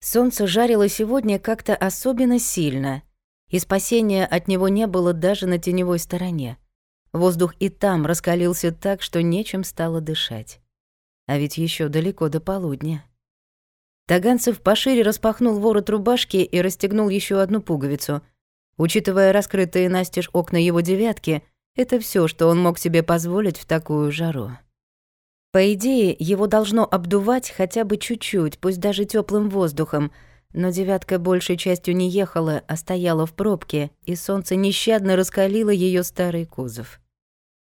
Солнце жарило сегодня как-то особенно сильно, и спасения от него не было даже на теневой стороне. Воздух и там раскалился так, что нечем стало дышать. А ведь еще далеко до полудня. Таганцев пошире распахнул ворот рубашки и расстегнул еще одну пуговицу. Учитывая раскрытые настежь окна его девятки, это все, что он мог себе позволить в такую жару. По идее, его должно обдувать хотя бы чуть-чуть, пусть даже теплым воздухом, но девятка большей частью не ехала, а стояла в пробке, и солнце нещадно раскалило ее старый кузов.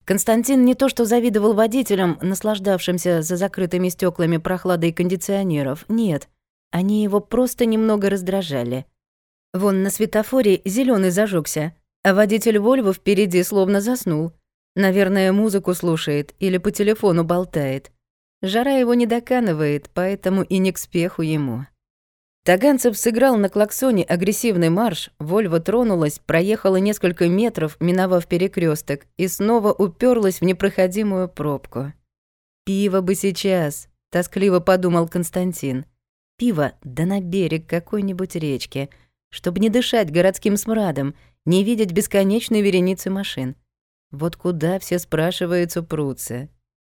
Константин не то что завидовал водителям, наслаждавшимся за закрытыми стеклами прохладой кондиционеров, нет, они его просто немного раздражали. Вон на светофоре зеленый зажегся, а водитель Вольво впереди словно заснул — Наверное, музыку слушает или по телефону болтает. Жара его не доканывает, поэтому и не к спеху ему. Таганцев сыграл на клаксоне агрессивный марш, Вольва тронулась, проехала несколько метров, миновав перекресток, и снова уперлась в непроходимую пробку. «Пиво бы сейчас», — тоскливо подумал Константин. «Пиво, да на берег какой-нибудь речки, чтобы не дышать городским смрадом, не видеть бесконечной вереницы машин. Вот куда все, спрашиваются, прутся?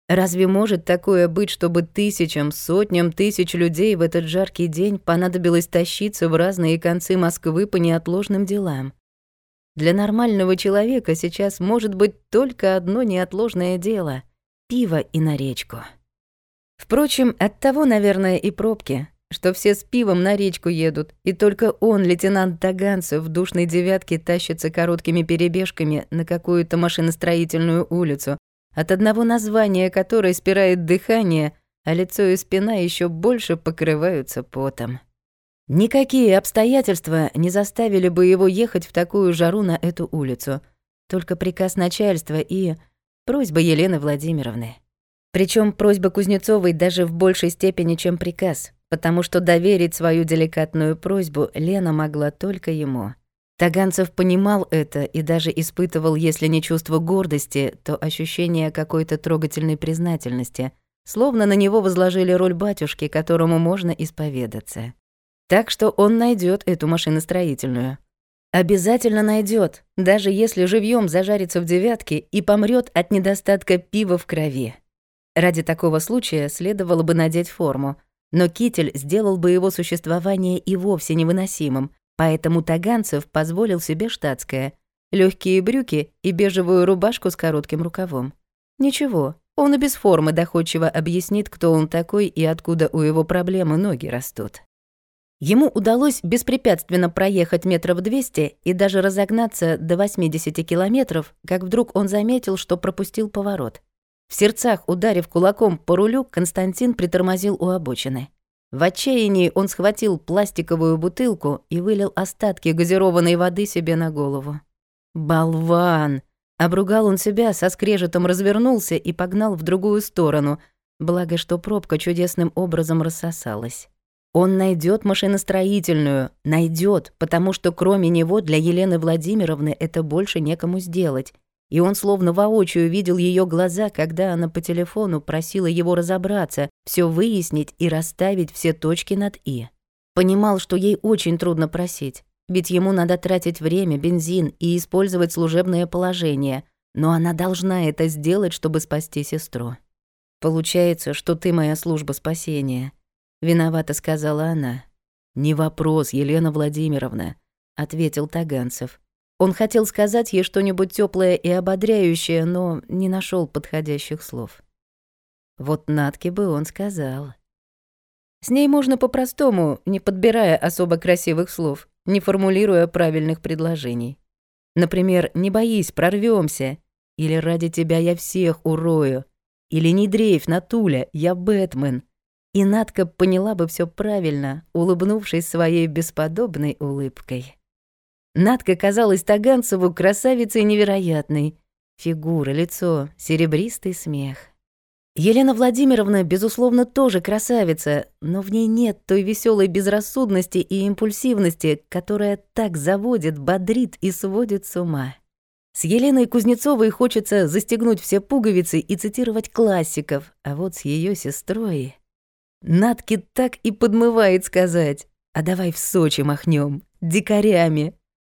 Разве может такое быть, чтобы тысячам, сотням тысяч людей в этот жаркий день понадобилось тащиться в разные концы Москвы по неотложным делам? Для нормального человека сейчас может быть только одно неотложное дело — пиво и на речку. Впрочем, от того, наверное, и пробки, что все с пивом на речку едут, и только он, лейтенант Таганцев, в душной девятке тащится короткими перебежками на какую-то машиностроительную улицу, от одного названия которой спирает дыхание, а лицо и спина еще больше покрываются потом. Никакие обстоятельства не заставили бы его ехать в такую жару на эту улицу. Только приказ начальства и просьба Елены Владимировны. Причем просьба Кузнецовой даже в большей степени, чем приказ потому что доверить свою деликатную просьбу Лена могла только ему. Таганцев понимал это и даже испытывал, если не чувство гордости, то ощущение какой-то трогательной признательности, словно на него возложили роль батюшки, которому можно исповедаться. Так что он найдет эту машиностроительную. Обязательно найдет, даже если живьем зажарится в девятке и помрет от недостатка пива в крови. Ради такого случая следовало бы надеть форму, но китель сделал бы его существование и вовсе невыносимым, поэтому Таганцев позволил себе штатское, легкие брюки и бежевую рубашку с коротким рукавом. Ничего, он и без формы доходчиво объяснит, кто он такой и откуда у его проблемы ноги растут. Ему удалось беспрепятственно проехать метров 200 и даже разогнаться до 80 километров, как вдруг он заметил, что пропустил поворот. В сердцах, ударив кулаком по рулю, Константин притормозил у обочины. В отчаянии он схватил пластиковую бутылку и вылил остатки газированной воды себе на голову. «Болван!» Обругал он себя, со скрежетом развернулся и погнал в другую сторону, благо что пробка чудесным образом рассосалась. Он найдет машиностроительную, найдет, потому что кроме него для Елены Владимировны это больше некому сделать, и он словно воочию видел ее глаза, когда она по телефону просила его разобраться, все выяснить и расставить все точки над «и». Понимал, что ей очень трудно просить, ведь ему надо тратить время, бензин и использовать служебное положение, но она должна это сделать, чтобы спасти сестру. «Получается, что ты моя служба спасения», — виновато сказала она. «Не вопрос, Елена Владимировна», — ответил Таганцев. Он хотел сказать ей что-нибудь теплое и ободряющее, но не нашел подходящих слов. Вот Натке бы он сказал. С ней можно по-простому, не подбирая особо красивых слов, не формулируя правильных предложений. Например, «не боись, прорвемся, или «ради тебя я всех урою», или «не дрейф, Натуля, я Бэтмен». И Натка поняла бы все правильно, улыбнувшись своей бесподобной улыбкой. Надка казалась Таганцеву красавицей невероятной. Фигура, лицо, серебристый смех. Елена Владимировна, безусловно, тоже красавица, но в ней нет той веселой безрассудности и импульсивности, которая так заводит, бодрит и сводит с ума. С Еленой Кузнецовой хочется застегнуть все пуговицы и цитировать классиков, а вот с ее сестрой... Натки так и подмывает сказать А давай в Сочи махнем, дикарями.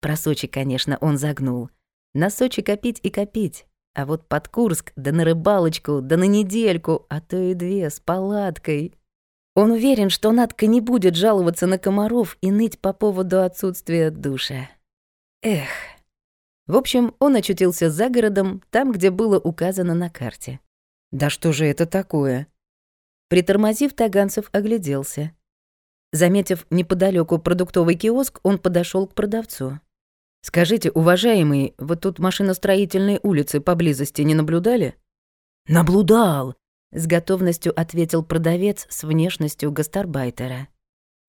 Про Сочи, конечно, он загнул. На Сочи копить и копить. А вот под Курск, да на рыбалочку, да на недельку, а то и две, с палаткой. Он уверен, что Надка не будет жаловаться на комаров и ныть по поводу отсутствия душа. Эх. В общем, он очутился за городом, там, где было указано на карте. Да что же это такое? Притормозив, Таганцев огляделся. Заметив неподалеку продуктовый киоск, он подошел к продавцу. «Скажите, уважаемый, вы тут машиностроительной улицы поблизости не наблюдали?» «Наблюдал!» — с готовностью ответил продавец с внешностью гастарбайтера.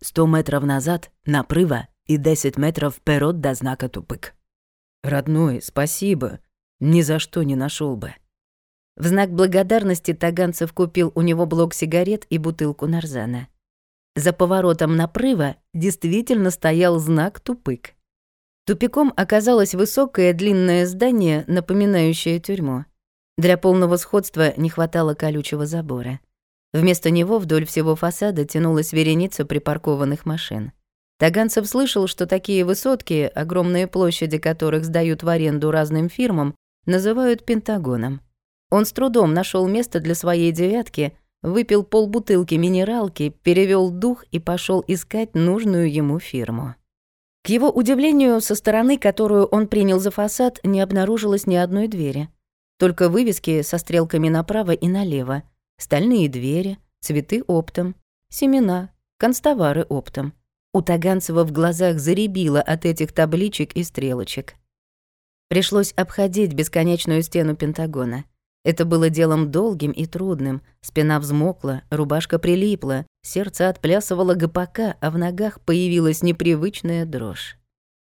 «Сто метров назад — напрыва и десять метров вперед до знака тупик». «Родной, спасибо. Ни за что не нашел бы». В знак благодарности Таганцев купил у него блок сигарет и бутылку нарзана. За поворотом напрыва действительно стоял знак «Тупык». Тупиком оказалось высокое длинное здание, напоминающее тюрьму. Для полного сходства не хватало колючего забора. Вместо него вдоль всего фасада тянулась вереница припаркованных машин. Таганцев слышал, что такие высотки, огромные площади которых сдают в аренду разным фирмам, называют Пентагоном. Он с трудом нашел место для своей девятки, выпил полбутылки минералки, перевел дух и пошел искать нужную ему фирму. Его удивлению, со стороны, которую он принял за фасад, не обнаружилось ни одной двери. Только вывески со стрелками направо и налево, стальные двери, цветы оптом, семена, констовары оптом. У Таганцева в глазах заребило от этих табличек и стрелочек. Пришлось обходить бесконечную стену Пентагона — это было делом долгим и трудным. Спина взмокла, рубашка прилипла, сердце отплясывало ГПК, а в ногах появилась непривычная дрожь.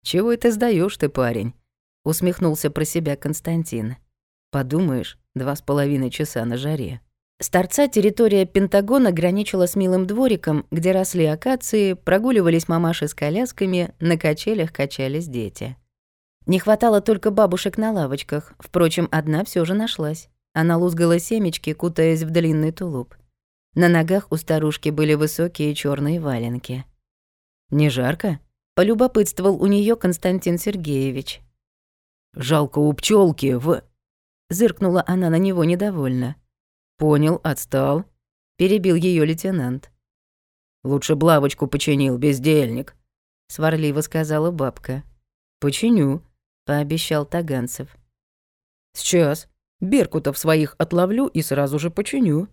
«Чего это сдаешь ты, парень?» — усмехнулся про себя Константин. «Подумаешь, два с половиной часа на жаре». С торца территория Пентагона граничила с милым двориком, где росли акации, прогуливались мамаши с колясками, на качелях качались дети. Не хватало только бабушек на лавочках, впрочем, одна все же нашлась. Она лузгала семечки, кутаясь в длинный тулуп. На ногах у старушки были высокие черные валенки. «Не жарко?» — полюбопытствовал у нее Константин Сергеевич. «Жалко у пчелки в...» Зыркнула она на него недовольно. «Понял, отстал», — перебил ее лейтенант. «Лучше блавочку починил, бездельник», — сварливо сказала бабка. «Починю», — пообещал Таганцев. «Сейчас», Беркутов своих отловлю и сразу же починю.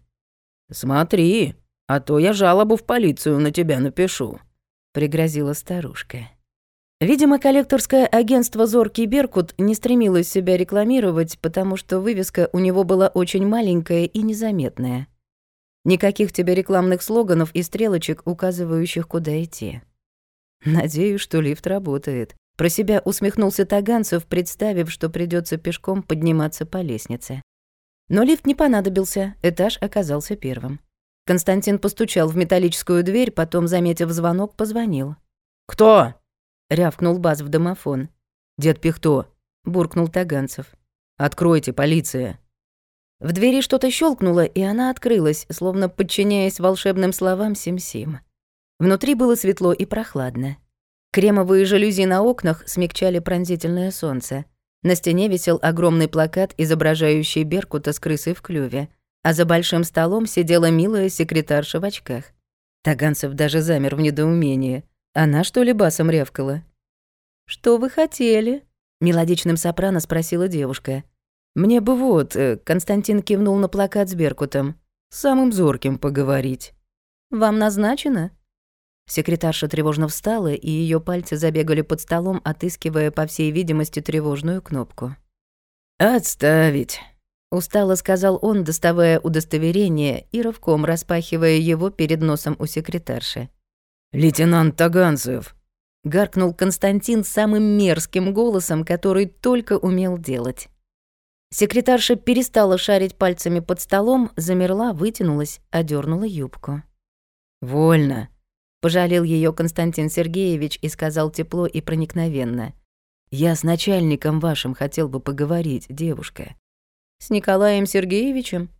Смотри, а то я жалобу в полицию на тебя напишу», — пригрозила старушка. Видимо, коллекторское агентство «Зоркий Беркут» не стремилось себя рекламировать, потому что вывеска у него была очень маленькая и незаметная. Никаких тебе рекламных слоганов и стрелочек, указывающих, куда идти. Надеюсь, что лифт работает. Про себя усмехнулся Таганцев, представив, что придется пешком подниматься по лестнице. Но лифт не понадобился, этаж оказался первым. Константин постучал в металлическую дверь, потом, заметив звонок, позвонил. «Кто?» — рявкнул Баз в домофон. «Дед Пихто», — буркнул Таганцев. «Откройте, полиция». В двери что-то щелкнуло, и она открылась, словно подчиняясь волшебным словам Сим-Сим. Внутри было светло и прохладно. Кремовые жалюзи на окнах смягчали пронзительное солнце. На стене висел огромный плакат, изображающий Беркута с крысой в клюве, а за большим столом сидела милая секретарша в очках. Таганцев даже замер в недоумении. Она что ли басом рявкала? «Что вы хотели?» — мелодичным сопрано спросила девушка. «Мне бы вот...» э, — Константин кивнул на плакат с Беркутом. «Самым зорким поговорить». «Вам назначено?» Секретарша тревожно встала, и ее пальцы забегали под столом, отыскивая, по всей видимости, тревожную кнопку. «Отставить», — устало сказал он, доставая удостоверение и рывком распахивая его перед носом у секретарши. «Лейтенант Таганцев», — гаркнул Константин самым мерзким голосом, который только умел делать. Секретарша перестала шарить пальцами под столом, замерла, вытянулась, одернула юбку. «Вольно», Пожалел ее Константин Сергеевич и сказал тепло и проникновенно. «Я с начальником вашим хотел бы поговорить, девушка». «С Николаем Сергеевичем?»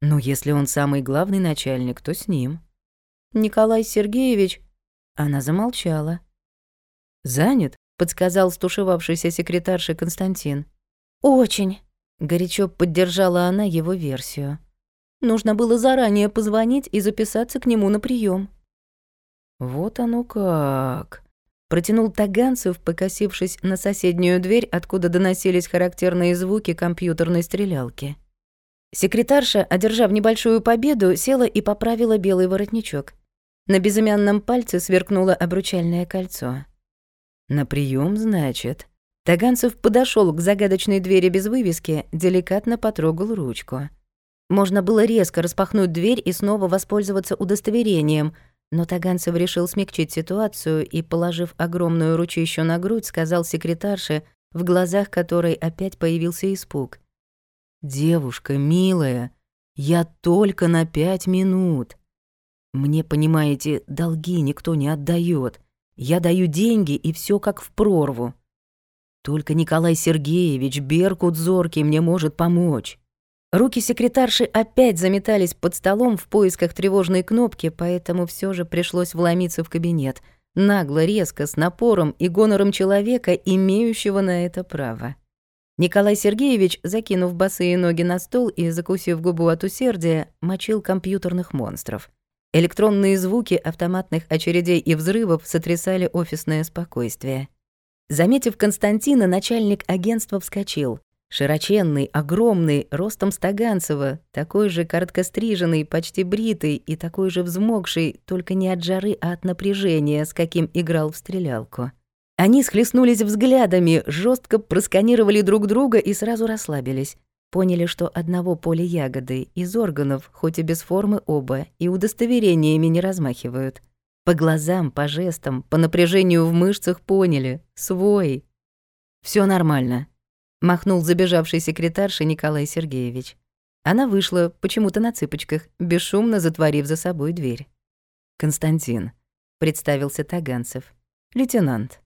«Ну, если он самый главный начальник, то с ним». «Николай Сергеевич?» Она замолчала. «Занят?» — подсказал стушевавшийся секретарша Константин. «Очень», — горячо поддержала она его версию. «Нужно было заранее позвонить и записаться к нему на прием. «Вот оно как!» Протянул Таганцев, покосившись на соседнюю дверь, откуда доносились характерные звуки компьютерной стрелялки. Секретарша, одержав небольшую победу, села и поправила белый воротничок. На безымянном пальце сверкнуло обручальное кольцо. «На прием, значит?» Таганцев подошел к загадочной двери без вывески, деликатно потрогал ручку. Можно было резко распахнуть дверь и снова воспользоваться удостоверением, но Таганцев решил смягчить ситуацию и, положив огромную ручищу на грудь, сказал секретарше, в глазах которой опять появился испуг. «Девушка, милая, я только на пять минут. Мне, понимаете, долги никто не отдает. Я даю деньги, и все как в прорву. Только Николай Сергеевич, Беркут Зоркий, мне может помочь. Руки секретарши опять заметались под столом в поисках тревожной кнопки, поэтому все же пришлось вломиться в кабинет. Нагло, резко, с напором и гонором человека, имеющего на это право. Николай Сергеевич, закинув босые ноги на стол и закусив губу от усердия, мочил компьютерных монстров. Электронные звуки автоматных очередей и взрывов сотрясали офисное спокойствие. Заметив Константина, начальник агентства вскочил. Широченный, огромный, ростом Стаганцева, такой же короткостриженный, почти бритый и такой же взмокший, только не от жары, а от напряжения, с каким играл в стрелялку. Они схлестнулись взглядами, жестко просканировали друг друга и сразу расслабились. Поняли, что одного поля ягоды, из органов, хоть и без формы оба, и удостоверениями не размахивают. По глазам, по жестам, по напряжению в мышцах поняли. Свой. Все нормально», — махнул забежавший секретарша Николай Сергеевич. Она вышла, почему-то на цыпочках, бесшумно затворив за собой дверь. «Константин», — представился Таганцев. «Лейтенант».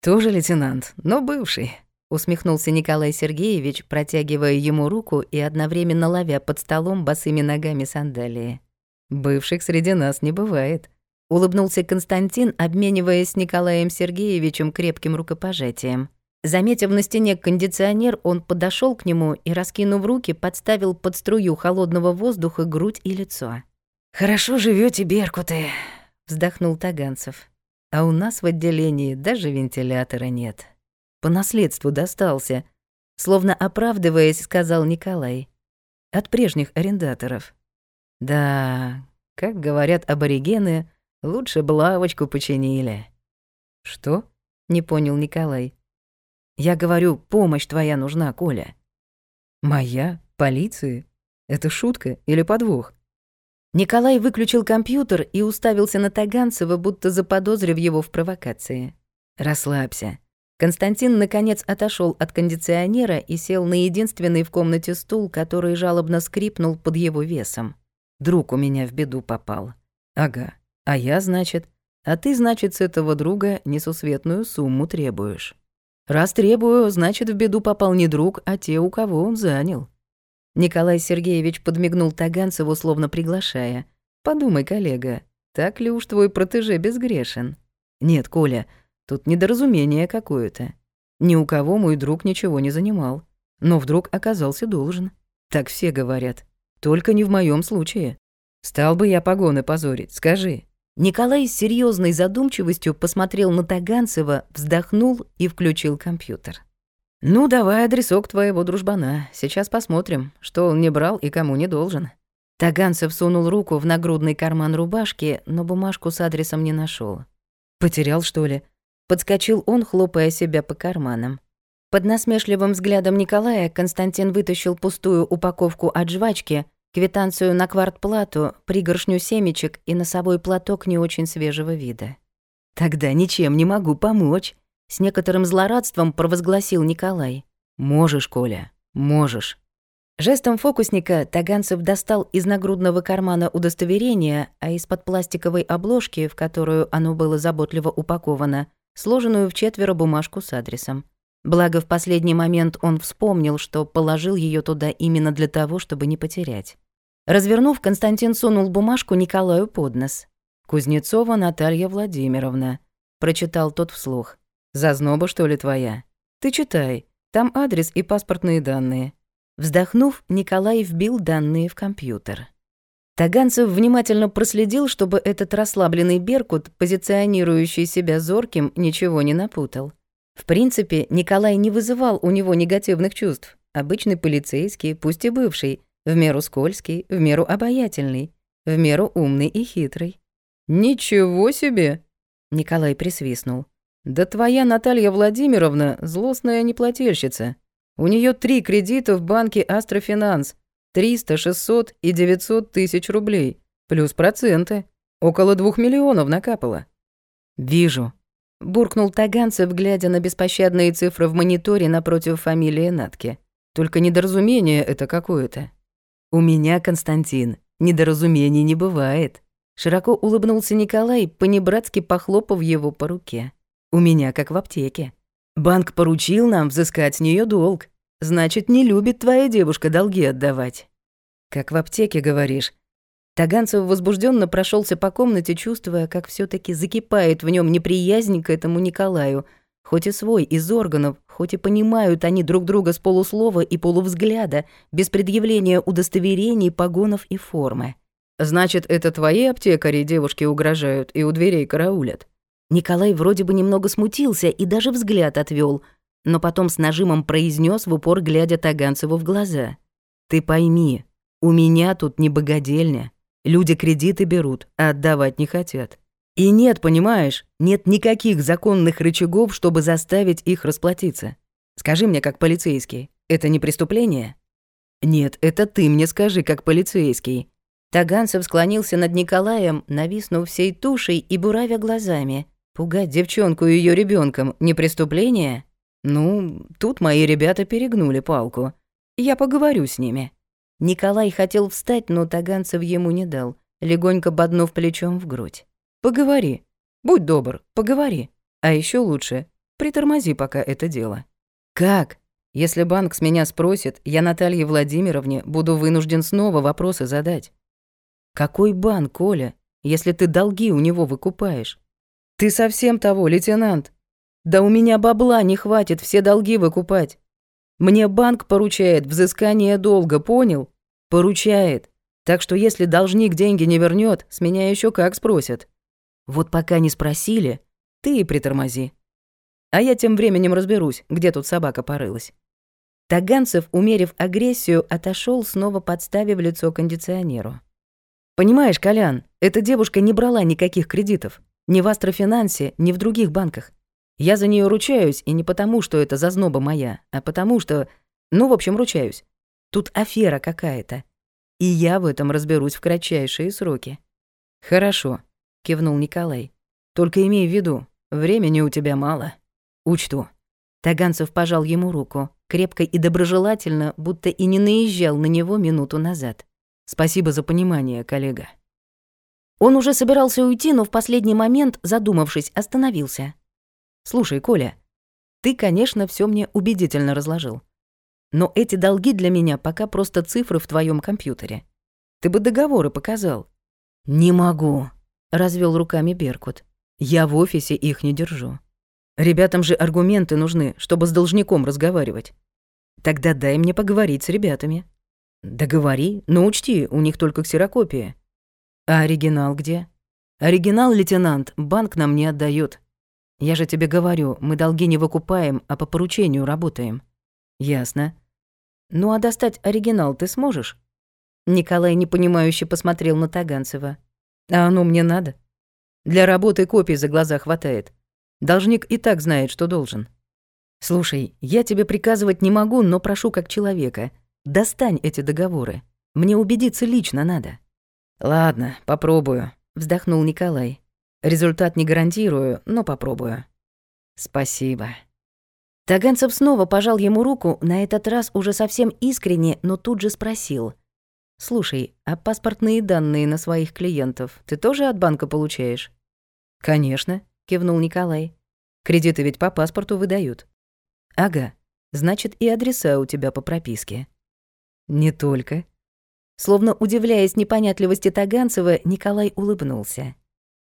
«Тоже лейтенант, но бывший», усмехнулся Николай Сергеевич, протягивая ему руку и одновременно ловя под столом босыми ногами сандалии. Бывших среди нас не бывает, улыбнулся Константин, обмениваясь с Николаем Сергеевичем крепким рукопожатием. Заметив на стене кондиционер, он подошел к нему и, раскинув руки, подставил под струю холодного воздуха грудь и лицо. «Хорошо живете, Беркуты», — вздохнул Таганцев. «А у нас в отделении даже вентилятора нет». По наследству достался. Словно оправдываясь, сказал Николай. От прежних арендаторов. Да, как говорят аборигены, лучше бы лавочку починили. Что? Не понял Николай. Я говорю, помощь твоя нужна, Коля. Моя? Полиции? Это шутка или подвох? Николай выключил компьютер и уставился на Таганцева, будто заподозрив его в провокации. «Расслабься. Константин, наконец, отошел от кондиционера и сел на единственный в комнате стул, который жалобно скрипнул под его весом. «Друг у меня в беду попал». «Ага. А я, значит? А ты, значит, с этого друга несусветную сумму требуешь». «Раз требую, значит, в беду попал не друг, а те, у кого он занял». Николай Сергеевич подмигнул Таганцеву, словно приглашая. «Подумай, коллега, так ли уж твой протеже безгрешен?» «Нет, Коля, Тут недоразумение какое-то. Ни у кого мой друг ничего не занимал. Но вдруг оказался должен. Так все говорят. Только не в моем случае. Стал бы я погоны позорить, скажи. Николай с серьезной задумчивостью посмотрел на Таганцева, вздохнул и включил компьютер. «Ну, давай адресок твоего дружбана. Сейчас посмотрим, что он не брал и кому не должен». Таганцев сунул руку в нагрудный карман рубашки, но бумажку с адресом не нашел. «Потерял, что ли?» Подскочил он, хлопая себя по карманам. Под насмешливым взглядом Николая Константин вытащил пустую упаковку от жвачки, квитанцию на квартплату, пригоршню семечек и носовой платок не очень свежего вида. «Тогда ничем не могу помочь», — с некоторым злорадством провозгласил Николай. «Можешь, Коля, можешь». Жестом фокусника Таганцев достал из нагрудного кармана удостоверение, а из-под пластиковой обложки, в которую оно было заботливо упаковано, сложенную в четверо бумажку с адресом. Благо, в последний момент он вспомнил, что положил ее туда именно для того, чтобы не потерять. Развернув, Константин сунул бумажку Николаю под нос. «Кузнецова Наталья Владимировна», — прочитал тот вслух. «Зазноба, что ли, твоя? Ты читай, там адрес и паспортные данные». Вздохнув, Николай вбил данные в компьютер. Таганцев внимательно проследил, чтобы этот расслабленный Беркут, позиционирующий себя зорким, ничего не напутал. В принципе, Николай не вызывал у него негативных чувств. Обычный полицейский, пусть и бывший, в меру скользкий, в меру обаятельный, в меру умный и хитрый. «Ничего себе!» — Николай присвистнул. «Да твоя Наталья Владимировна — злостная неплательщица. У нее три кредита в банке Астрофинанс, 300, 600 и 900 тысяч рублей, плюс проценты. Около двух миллионов накапало». «Вижу», — буркнул Таганцев, глядя на беспощадные цифры в мониторе напротив фамилии Натки. «Только недоразумение это какое-то». «У меня, Константин, недоразумений не бывает», — широко улыбнулся Николай, понебратски похлопав его по руке. «У меня как в аптеке». Банк поручил нам взыскать с нее долг. Значит, не любит твоя девушка долги отдавать. Как в аптеке, говоришь. Таганцев возбужденно прошелся по комнате, чувствуя, как все таки закипает в нем неприязнь к этому Николаю, хоть и свой, из органов, хоть и понимают они друг друга с полуслова и полувзгляда, без предъявления удостоверений, погонов и формы. «Значит, это твои аптекари девушки угрожают и у дверей караулят?» Николай вроде бы немного смутился и даже взгляд отвел, но потом с нажимом произнес в упор, глядя Таганцеву в глаза. «Ты пойми, у меня тут не богадельня. Люди кредиты берут, а отдавать не хотят. И нет, понимаешь, нет никаких законных рычагов, чтобы заставить их расплатиться. Скажи мне, как полицейский, это не преступление?» «Нет, это ты мне скажи, как полицейский». Таганцев склонился над Николаем, нависнув всей тушей и буравя глазами. Пугать девчонку и ее ребенком не преступление? Ну, тут мои ребята перегнули палку. Я поговорю с ними. Николай хотел встать, но Таганцев ему не дал, легонько боднув плечом в грудь. Поговори. Будь добр, поговори. А еще лучше, притормози пока это дело. Как? Если банк с меня спросит, я Наталье Владимировне буду вынужден снова вопросы задать. Какой банк, Коля, если ты долги у него выкупаешь? «Ты совсем того, лейтенант? Да у меня бабла не хватит все долги выкупать. Мне банк поручает взыскание долга, понял? Поручает. Так что если должник деньги не вернет, с меня еще как спросят. Вот пока не спросили, ты и притормози. А я тем временем разберусь, где тут собака порылась». Таганцев, умерив агрессию, отошел, снова подставив лицо кондиционеру. «Понимаешь, Колян, эта девушка не брала никаких кредитов. Ни в Астрофинансе, ни в других банках. Я за нее ручаюсь, и не потому, что это зазноба моя, а потому что... Ну, в общем, ручаюсь. Тут афера какая-то. И я в этом разберусь в кратчайшие сроки. Хорошо, кивнул Николай. Только имей в виду, времени у тебя мало. Учту. Таганцев пожал ему руку, крепко и доброжелательно, будто и не наезжал на него минуту назад. Спасибо за понимание, коллега. Он уже собирался уйти, но в последний момент, задумавшись, остановился. «Слушай, Коля, ты, конечно, все мне убедительно разложил. Но эти долги для меня пока просто цифры в твоем компьютере. Ты бы договоры показал». «Не могу», — развел руками Беркут. «Я в офисе их не держу. Ребятам же аргументы нужны, чтобы с должником разговаривать. Тогда дай мне поговорить с ребятами». «Договори, но учти, у них только ксерокопия. А оригинал где? Оригинал, лейтенант, банк нам не отдает. Я же тебе говорю, мы долги не выкупаем, а по поручению работаем. Ясно. Ну а достать оригинал ты сможешь? Николай непонимающе посмотрел на Таганцева. А оно мне надо? Для работы копий за глаза хватает. Должник и так знает, что должен. Слушай, я тебе приказывать не могу, но прошу как человека. Достань эти договоры. Мне убедиться лично надо. «Ладно, попробую», — вздохнул Николай. «Результат не гарантирую, но попробую». «Спасибо». Таганцев снова пожал ему руку, на этот раз уже совсем искренне, но тут же спросил. «Слушай, а паспортные данные на своих клиентов ты тоже от банка получаешь?» «Конечно», — кивнул Николай. «Кредиты ведь по паспорту выдают». «Ага, значит, и адреса у тебя по прописке». «Не только», Словно удивляясь непонятливости Таганцева, Николай улыбнулся.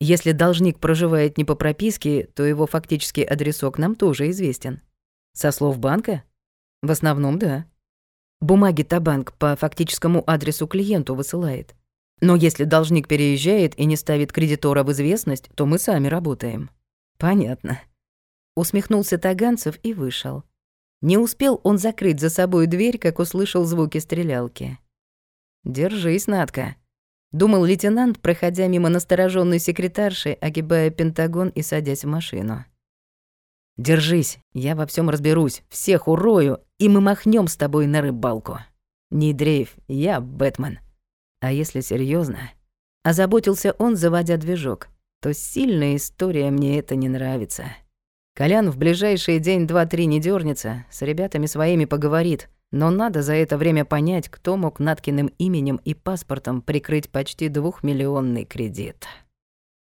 Если должник проживает не по прописке, то его фактический адресок нам тоже известен. Со слов банка? В основном, да. Бумаги Табанк по фактическому адресу клиенту высылает. Но если должник переезжает и не ставит кредитора в известность, то мы сами работаем. Понятно. Усмехнулся Таганцев и вышел. Не успел он закрыть за собой дверь, как услышал звуки стрелялки. «Держись, Надка», — думал лейтенант, проходя мимо настороженной секретарши, огибая Пентагон и садясь в машину. «Держись, я во всем разберусь, всех урою, и мы махнем с тобой на рыбалку. Не дрейф, я Бэтмен. А если серьезно, озаботился он, заводя движок, то сильная история мне это не нравится. Колян в ближайшие день два-три не дернется, с ребятами своими поговорит, но надо за это время понять, кто мог Наткиным именем и паспортом прикрыть почти двухмиллионный кредит.